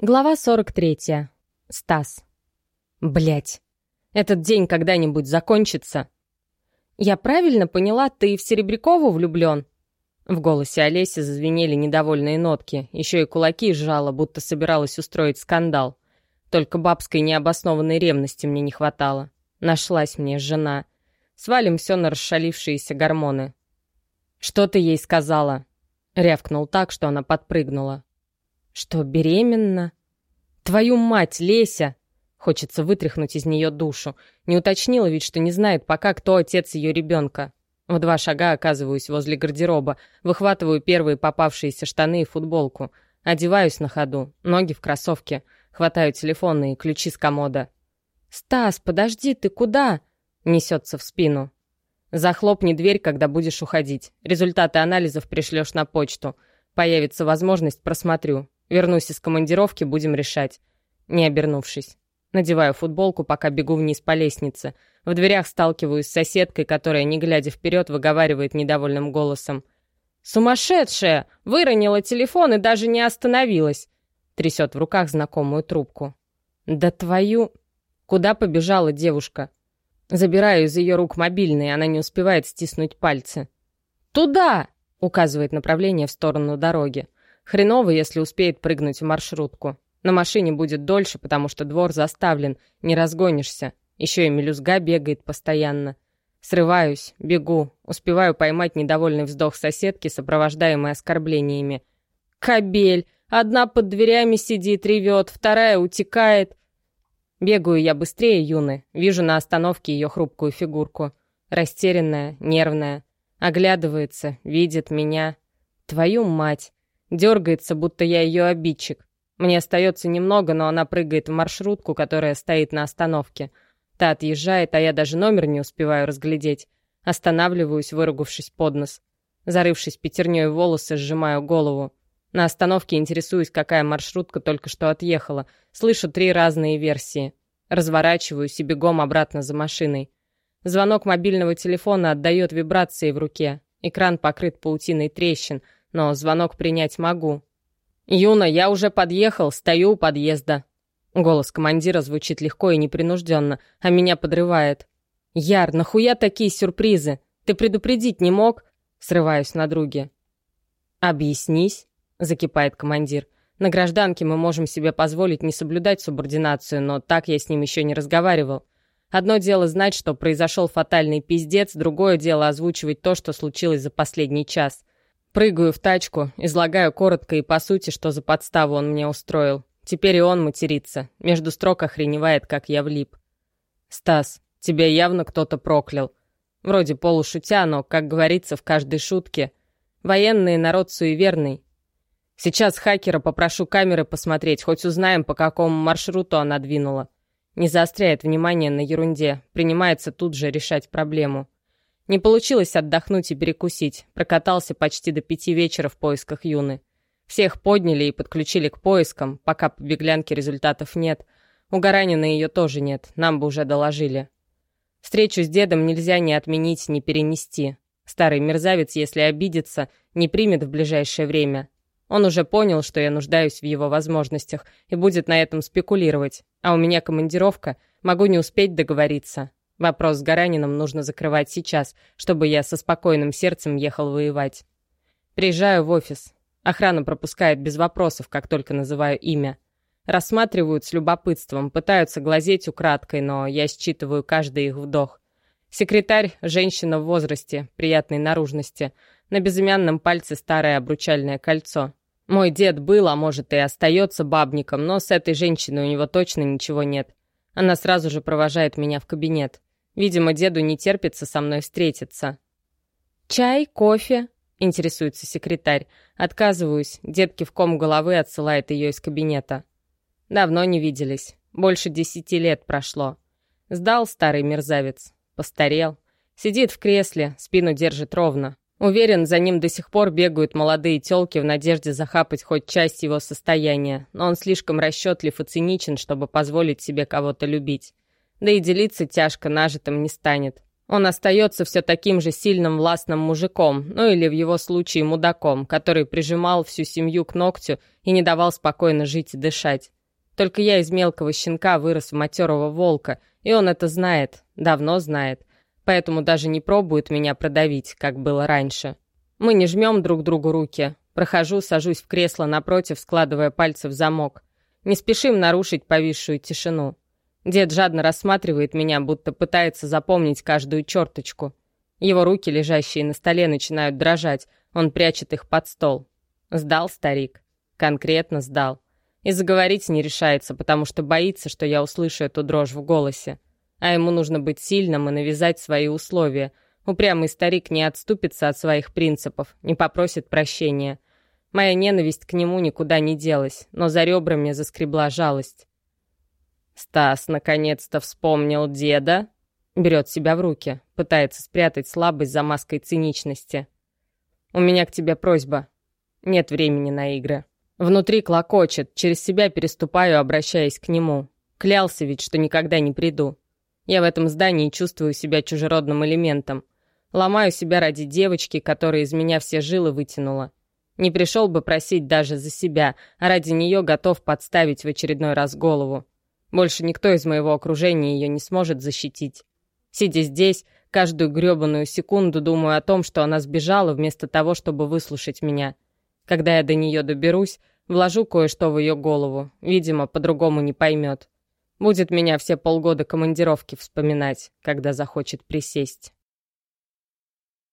Глава 43. Стас. Блять. Этот день когда-нибудь закончится? Я правильно поняла, ты в Серебрякову влюблен? В голосе Олеси зазвенели недовольные нотки, еще и кулаки сжала, будто собиралась устроить скандал. Только бабской необоснованной ревности мне не хватало. Нашлась мне жена. Свалим все на расшалившиеся гормоны. «Что ты ей сказала?» Рявкнул так, что она подпрыгнула. «Что, беременна?» «Твою мать, Леся!» Хочется вытряхнуть из нее душу. Не уточнила ведь, что не знает пока, кто отец ее ребенка. В два шага оказываюсь возле гардероба, выхватываю первые попавшиеся штаны и футболку. Одеваюсь на ходу, ноги в кроссовке. Хватаю телефоны и ключи с комода. «Стас, подожди, ты куда?» Несется в спину. «Захлопни дверь, когда будешь уходить. Результаты анализов пришлешь на почту. Появится возможность, просмотрю. Вернусь из командировки, будем решать. Не обернувшись. Надеваю футболку, пока бегу вниз по лестнице. В дверях сталкиваюсь с соседкой, которая, не глядя вперед, выговаривает недовольным голосом. «Сумасшедшая! Выронила телефон и даже не остановилась!» Трясет в руках знакомую трубку. «Да твою...» Куда побежала девушка? Забираю из ее рук мобильный, она не успевает стиснуть пальцы. «Туда!» — указывает направление в сторону дороги. Хреново, если успеет прыгнуть в маршрутку. На машине будет дольше, потому что двор заставлен, не разгонишься. Еще и мелюзга бегает постоянно. Срываюсь, бегу, успеваю поймать недовольный вздох соседки, сопровождаемый оскорблениями. «Кобель! Одна под дверями сидит, ревет, вторая утекает!» Бегаю я быстрее Юны, вижу на остановке ее хрупкую фигурку. Растерянная, нервная. Оглядывается, видит меня. Твою мать! Дергается, будто я ее обидчик. Мне остается немного, но она прыгает в маршрутку, которая стоит на остановке. Та отъезжает, а я даже номер не успеваю разглядеть. Останавливаюсь, выругавшись под нос. Зарывшись пятерней в волосы, сжимаю голову. На остановке интересуюсь, какая маршрутка только что отъехала. Слышу три разные версии. Разворачиваюсь и бегом обратно за машиной. Звонок мобильного телефона отдает вибрации в руке. Экран покрыт паутиной трещин — но звонок принять могу. «Юна, я уже подъехал, стою у подъезда». Голос командира звучит легко и непринужденно, а меня подрывает. «Яр, нахуя такие сюрпризы? Ты предупредить не мог?» Срываюсь на друге. «Объяснись», — закипает командир. «На гражданке мы можем себе позволить не соблюдать субординацию, но так я с ним еще не разговаривал. Одно дело знать, что произошел фатальный пиздец, другое дело озвучивать то, что случилось за последний час. Прыгаю в тачку, излагаю коротко и по сути, что за подставу он мне устроил. Теперь и он матерится. Между строк охреневает, как я влип. «Стас, тебя явно кто-то проклял. Вроде полушутя, но, как говорится в каждой шутке, военный народ суеверный. Сейчас хакера попрошу камеры посмотреть, хоть узнаем, по какому маршруту она двинула. Не заостряет внимание на ерунде, принимается тут же решать проблему. Не получилось отдохнуть и перекусить. Прокатался почти до пяти вечера в поисках Юны. Всех подняли и подключили к поискам, пока по беглянке результатов нет. У Гаранина ее тоже нет, нам бы уже доложили. Встречу с дедом нельзя ни отменить, ни перенести. Старый мерзавец, если обидится, не примет в ближайшее время. Он уже понял, что я нуждаюсь в его возможностях и будет на этом спекулировать. А у меня командировка, могу не успеть договориться. Вопрос с Гаранином нужно закрывать сейчас, чтобы я со спокойным сердцем ехал воевать. Приезжаю в офис. Охрана пропускает без вопросов, как только называю имя. Рассматривают с любопытством, пытаются глазеть украдкой, но я считываю каждый их вдох. Секретарь – женщина в возрасте, приятной наружности. На безымянном пальце старое обручальное кольцо. Мой дед был, а может и остается бабником, но с этой женщиной у него точно ничего нет. Она сразу же провожает меня в кабинет. Видимо, деду не терпится со мной встретиться. «Чай, кофе?» — интересуется секретарь. Отказываюсь. Дед кивком головы отсылает ее из кабинета. Давно не виделись. Больше десяти лет прошло. Сдал старый мерзавец. Постарел. Сидит в кресле, спину держит ровно. Уверен, за ним до сих пор бегают молодые тёлки в надежде захапать хоть часть его состояния, но он слишком расчетлив и циничен, чтобы позволить себе кого-то любить. Да и делиться тяжко нажитым не станет. Он остается все таким же сильным властным мужиком, ну или в его случае мудаком, который прижимал всю семью к ногтю и не давал спокойно жить и дышать. Только я из мелкого щенка вырос в матерого волка, и он это знает, давно знает, поэтому даже не пробует меня продавить, как было раньше. Мы не жмем друг другу руки. Прохожу, сажусь в кресло напротив, складывая пальцы в замок. Не спешим нарушить повисшую тишину. Дед жадно рассматривает меня, будто пытается запомнить каждую черточку. Его руки, лежащие на столе, начинают дрожать. Он прячет их под стол. Сдал старик. Конкретно сдал. И заговорить не решается, потому что боится, что я услышу эту дрожь в голосе. А ему нужно быть сильным и навязать свои условия. Упрямый старик не отступится от своих принципов, не попросит прощения. Моя ненависть к нему никуда не делась, но за ребрами заскребла жалость. Стас наконец-то вспомнил деда. Берет себя в руки, пытается спрятать слабость за маской циничности. «У меня к тебе просьба. Нет времени на игры». Внутри клокочет, через себя переступаю, обращаясь к нему. Клялся ведь, что никогда не приду. Я в этом здании чувствую себя чужеродным элементом. Ломаю себя ради девочки, которая из меня все жилы вытянула. Не пришел бы просить даже за себя, а ради нее готов подставить в очередной раз голову. Больше никто из моего окружения ее не сможет защитить. Сидя здесь, каждую гребаную секунду думаю о том, что она сбежала вместо того, чтобы выслушать меня. Когда я до нее доберусь, вложу кое-что в ее голову. Видимо, по-другому не поймет. Будет меня все полгода командировки вспоминать, когда захочет присесть.